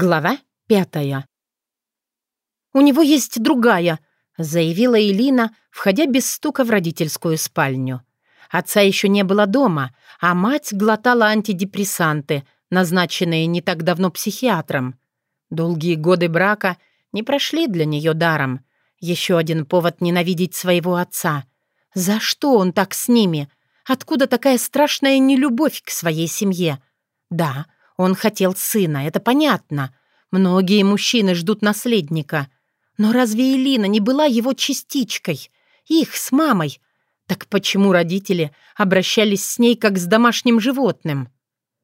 Глава пятая. «У него есть другая», — заявила Элина, входя без стука в родительскую спальню. Отца еще не было дома, а мать глотала антидепрессанты, назначенные не так давно психиатром. Долгие годы брака не прошли для нее даром. Еще один повод ненавидеть своего отца. За что он так с ними? Откуда такая страшная нелюбовь к своей семье? Да, — он хотел сына, это понятно. Многие мужчины ждут наследника. Но разве Элина не была его частичкой? Их с мамой. Так почему родители обращались с ней как с домашним животным?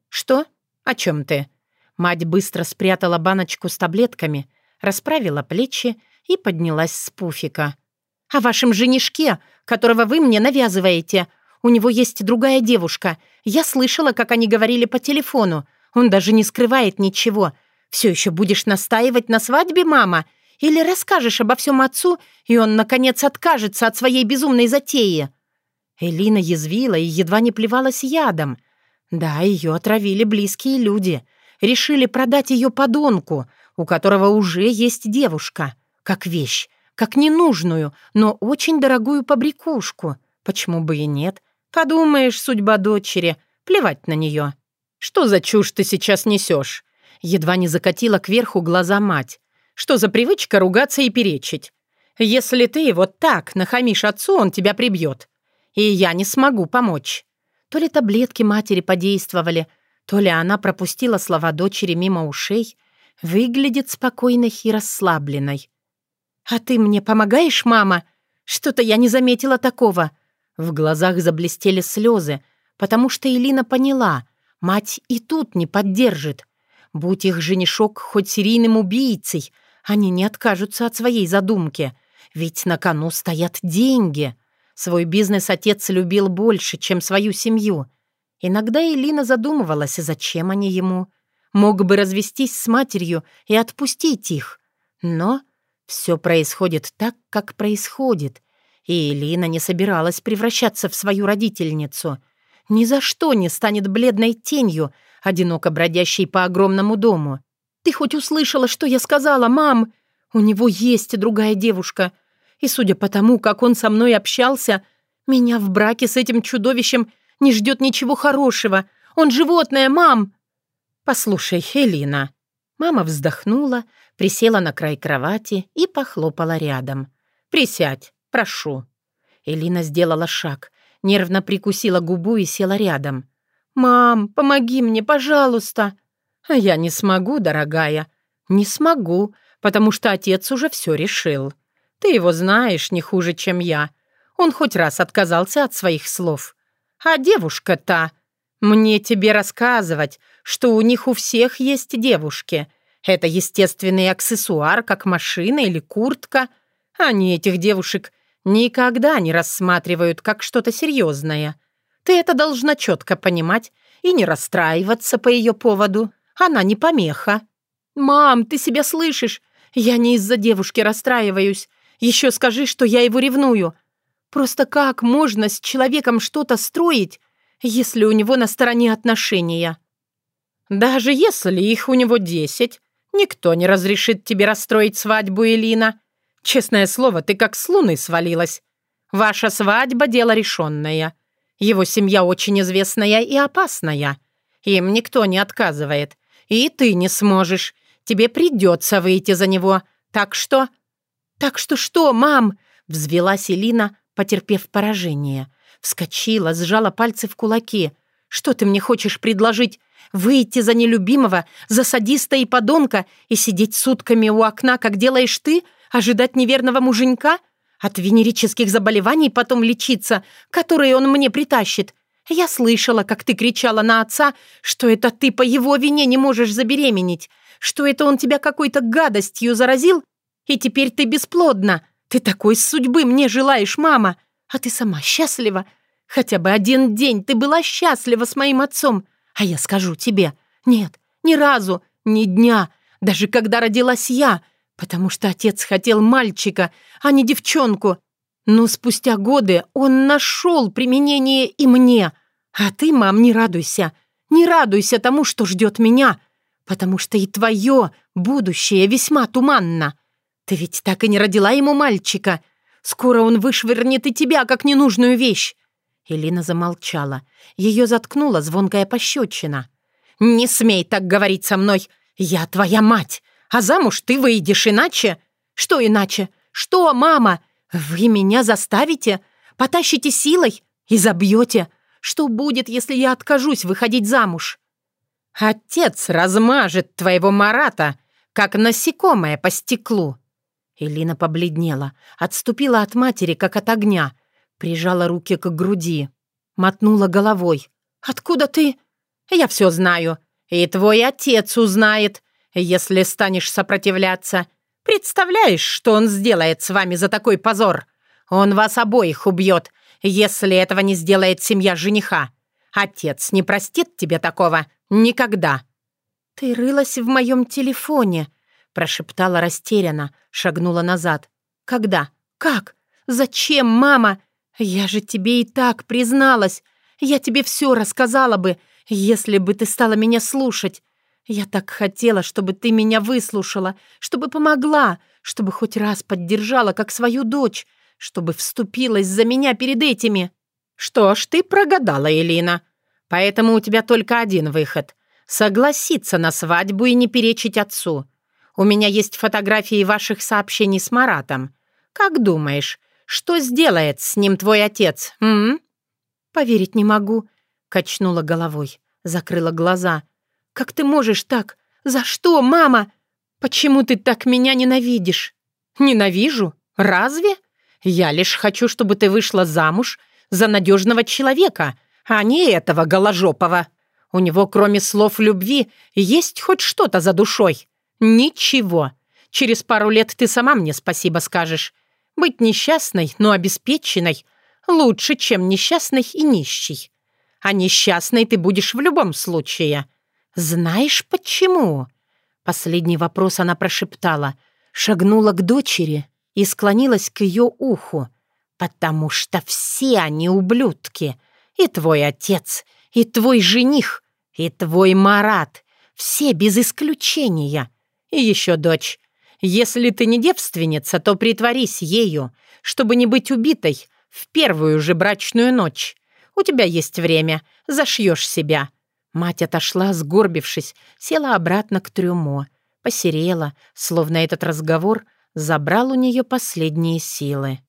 «Что? О чем ты?» Мать быстро спрятала баночку с таблетками, расправила плечи и поднялась с пуфика. «О вашем женишке, которого вы мне навязываете. У него есть другая девушка. Я слышала, как они говорили по телефону. Он даже не скрывает ничего. Все еще будешь настаивать на свадьбе, мама? Или расскажешь обо всем отцу, и он, наконец, откажется от своей безумной затеи?» Элина язвила и едва не плевалась ядом. Да, ее отравили близкие люди. Решили продать ее подонку, у которого уже есть девушка. Как вещь, как ненужную, но очень дорогую побрякушку. Почему бы и нет? Подумаешь, судьба дочери. Плевать на нее. «Что за чушь ты сейчас несешь?» Едва не закатила кверху глаза мать. «Что за привычка ругаться и перечить? Если ты вот так нахамишь отцу, он тебя прибьет. И я не смогу помочь». То ли таблетки матери подействовали, то ли она пропустила слова дочери мимо ушей, выглядит спокойной и расслабленной. «А ты мне помогаешь, мама? Что-то я не заметила такого». В глазах заблестели слезы, потому что Элина поняла — Мать и тут не поддержит. Будь их женишок хоть серийным убийцей, они не откажутся от своей задумки. Ведь на кону стоят деньги. Свой бизнес отец любил больше, чем свою семью. Иногда Элина задумывалась, зачем они ему. Мог бы развестись с матерью и отпустить их. Но все происходит так, как происходит. И Элина не собиралась превращаться в свою родительницу — ни за что не станет бледной тенью, одиноко бродящей по огромному дому. «Ты хоть услышала, что я сказала, мам? У него есть другая девушка. И судя по тому, как он со мной общался, меня в браке с этим чудовищем не ждет ничего хорошего. Он животное, мам!» «Послушай, Элина». Мама вздохнула, присела на край кровати и похлопала рядом. «Присядь, прошу». Элина сделала шаг, Нервно прикусила губу и села рядом. «Мам, помоги мне, пожалуйста!» «Я не смогу, дорогая. Не смогу, потому что отец уже все решил. Ты его знаешь не хуже, чем я. Он хоть раз отказался от своих слов. А девушка-то... Мне тебе рассказывать, что у них у всех есть девушки. Это естественный аксессуар, как машина или куртка. Они этих девушек никогда не рассматривают как что-то серьезное. Ты это должна четко понимать и не расстраиваться по ее поводу. Она не помеха. «Мам, ты себя слышишь? Я не из-за девушки расстраиваюсь. Еще скажи, что я его ревную. Просто как можно с человеком что-то строить, если у него на стороне отношения? Даже если их у него десять, никто не разрешит тебе расстроить свадьбу, Элина. Честное слово, ты как с луны свалилась. Ваша свадьба — дело решенное. Его семья очень известная и опасная. Им никто не отказывает. И ты не сможешь. Тебе придется выйти за него. Так что...» «Так что что, мам?» — взвелась Элина, потерпев поражение. Вскочила, сжала пальцы в кулаки. «Что ты мне хочешь предложить? Выйти за нелюбимого, за садиста и подонка и сидеть сутками у окна, как делаешь ты? Ожидать неверного муженька? От венерических заболеваний потом лечиться, которые он мне притащит. Я слышала, как ты кричала на отца, что это ты по его вине не можешь забеременеть, что это он тебя какой-то гадостью заразил, и теперь ты бесплодна. Ты такой судьбы мне желаешь, мама. А ты сама счастлива? Хотя бы один день ты была счастлива с моим отцом. А я скажу тебе, нет, ни разу, ни дня, даже когда родилась я — потому что отец хотел мальчика, а не девчонку. Но спустя годы он нашел применение и мне. А ты, мам, не радуйся. Не радуйся тому, что ждет меня, потому что и твое Будущее весьма туманно. Ты ведь так и не родила ему мальчика. Скоро он вышвырнет и тебя, как ненужную вещь. Элина замолчала. Ее заткнула звонкая пощечина. «Не смей так говорить со мной! Я твоя мать! А замуж ты выйдешь иначе!» «Что иначе? Что, мама? Вы меня заставите? Потащите силой и забьете? Что будет, если я откажусь выходить замуж?» «Отец размажет твоего Марата, как насекомое по стеклу!» Элина побледнела, отступила от матери, как от огня, прижала руки к груди, мотнула головой. «Откуда ты?» «Я все знаю. И твой отец узнает, если станешь сопротивляться. Представляешь, что он сделает с вами за такой позор? Он вас обоих убьет, если этого не сделает семья жениха. Отец не простит тебе такого. Никогда». «Ты рылась в моем телефоне», — прошептала растерянно, шагнула назад. «Когда? Как? Зачем, мама? Я же тебе и так призналась. Я тебе все рассказала бы, если бы ты стала меня слушать. Я так хотела, чтобы ты меня выслушала, чтобы помогла, чтобы хоть раз поддержала, как свою дочь, чтобы вступилась за меня перед этими. Что ж, ты прогадала, Элина. Поэтому у тебя только один выход — согласиться на свадьбу и не перечить отцу. У меня есть фотографии ваших сообщений с Маратом. Как думаешь, что сделает с ним твой отец, м? Поверить не могу, качнула головой, закрыла глаза. Как ты можешь так? За что, мама? Почему ты так меня ненавидишь? Ненавижу? Разве? Я лишь хочу, чтобы ты вышла замуж за надежного человека, а не этого голожопого. У него, кроме слов любви, есть хоть что-то за душой. Ничего. Через пару лет ты сама мне спасибо скажешь. Быть несчастной, но обеспеченной лучше, чем несчастной и нищей. А несчастной ты будешь в любом случае. Знаешь, почему?» Последний вопрос она прошептала, шагнула к дочери и склонилась к ее уху. «Потому что все они ублюдки. И твой отец, и твой жених, и твой Марат. Все без исключения. И еще дочь. Если ты не девственница, то притворись ею, чтобы не быть убитой в первую же брачную ночь. У тебя есть время, зашьешь себя». Мать отошла, сгорбившись, села обратно к трюмо, посерела, словно этот разговор забрал у нее последние силы.